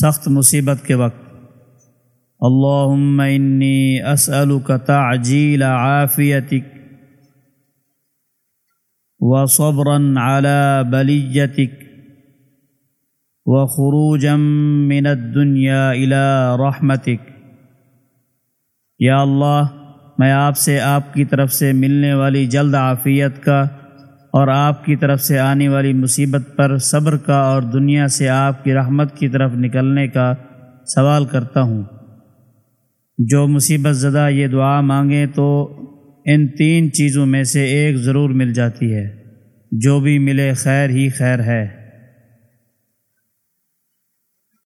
سخت مصیبت کے وقت۔ اللہم انی اسألک تعجیل عافیتک وصبرا على بلیتک وخروجا من الدنیا الى رحمتک۔ یا اللہ، میں آپ سے آپ کی طرف سے ملنے والی جلد عافیت کا اور آپ کی طرف سے آنے والی مصیبت پر صبر کا اور دنیا سے آپ کی رحمت کی طرف نکلنے کا سوال کرتا ہوں۔ جو مصیبت زدہ یہ دعا مانگیں تو ان تین چیزوں میں سے ایک ضرور مل جاتی ہے۔ جو بھی ملے خیر ہی خیر ہے۔